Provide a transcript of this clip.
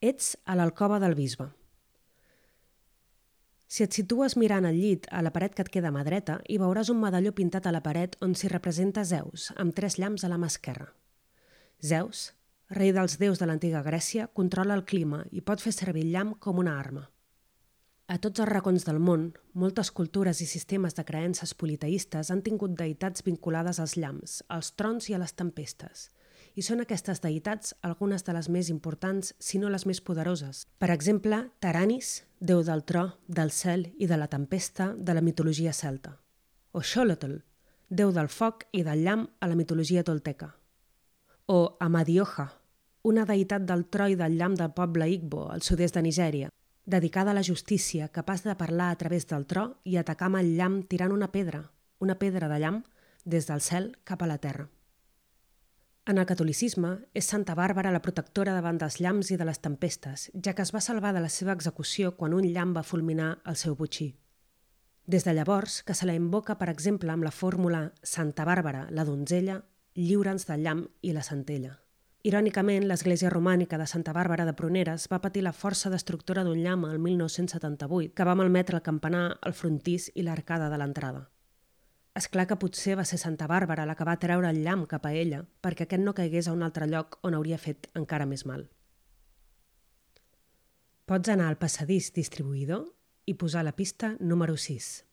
Ets a l'alcova del bisbe. Si et situes mirant al llit a la paret que et queda a mà dreta, hi veuràs un medalló pintat a la paret on s'hi representa Zeus, amb tres llamps a la mà esquerra. Zeus, rei dels déus de l'antiga Grècia, controla el clima i pot fer servir el llamp com una arma. A tots els racons del món, moltes cultures i sistemes de creences politeïstes han tingut deïtats vinculades als llamps, als trons i a les tempestes – i són aquestes deïtats algunes de les més importants, si no les més poderoses. Per exemple, Taranis, déu del tro, del cel i de la tempesta de la mitologia celta. O Xolotl, déu del foc i del llamp a la mitologia tolteca. O Amadioja, una deïtat del tro i del llamp del poble Igbo, al sud-est de Nigèria, dedicada a la justícia, capaç de parlar a través del tro i atacar amb el llamp tirant una pedra, una pedra de llamp, des del cel cap a la terra. En el catolicisme, és Santa Bàrbara la protectora davant dels llamps i de les tempestes, ja que es va salvar de la seva execució quan un llamp va fulminar el seu butxí. Des de llavors, que se la invoca, per exemple, amb la fórmula Santa Bàrbara, la donzella, lliura'ns del llamp i la centella. Irònicament, l'església romànica de Santa Bàrbara de Pruneres va patir la força destructora d'un llamp el 1978, que va malmetre el campanar, el frontís i l'arcada de l'entrada. És clar que potser va ser Santa Bàrbara la que va treure el llamp cap a ella perquè aquest no caigués a un altre lloc on hauria fet encara més mal. Pots anar al passadís distribuïdor i posar la pista número 6.